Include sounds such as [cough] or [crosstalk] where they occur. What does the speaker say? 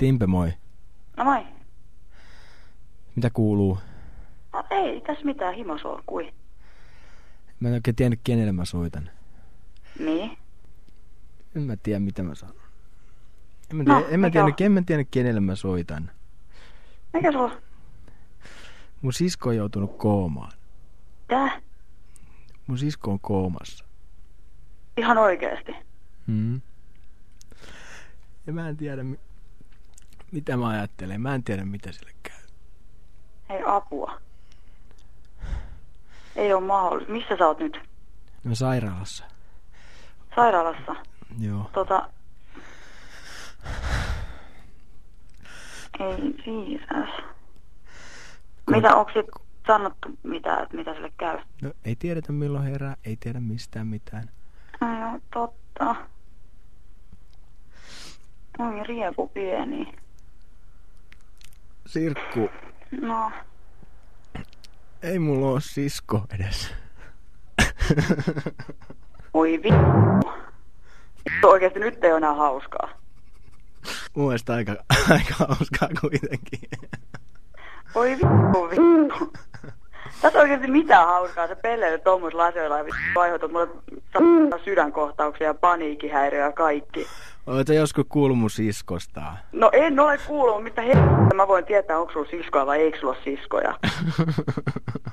Timpe, moi. No moi. Mitä kuuluu? No ei tässä mitään himosua kui. Mä en oikein tiennyt, kenelle mä soitan. Niin? En mä tiedä, mitä mä sanon. En mä, No, tiedä, en mä tiennyt, en mä tiennyt, kenelle mä soitan. Mikä sulla? Mun sisko on joutunut koomaan. Tää? Mun sisko on koomassa. Ihan oikeesti. Hmm. Ja mä en tiedä, mitä mä ajattelen. Mä en tiedä, mitä sille käy. Ei apua. Ei oo mahdollista. Missä sä oot nyt? No sairaalassa. Sairaalassa. Joo. Tota... Ei viisas. Mitä, onko sit sanottu mitä, mitä sille käy? No ei tiedetä milloin herää, ei tiedä mistään mitään. Joo, totta. Oi riepu pieni. Sirkku, No, ei mulla oo sisko edes. oi vittu. Oikeesti nyt ei oo enää hauskaa. Mun mielestä aika, [laughs] aika hauskaa kuitenkin. Oi vittu, vittu. Tässä on oikeesti mitään hauskaa. Se pelleilee tommosilla asioilla ja vittu aiheutat mulle sydänkohtauksia ja paniikkihäiriöä kaikki. Oletko joskus kuullut mun siskosta? No en ole kuullut, mitä helvettiä mä voin tietää, onko sulla siskoja vai eikö sulla siskoja. [laughs]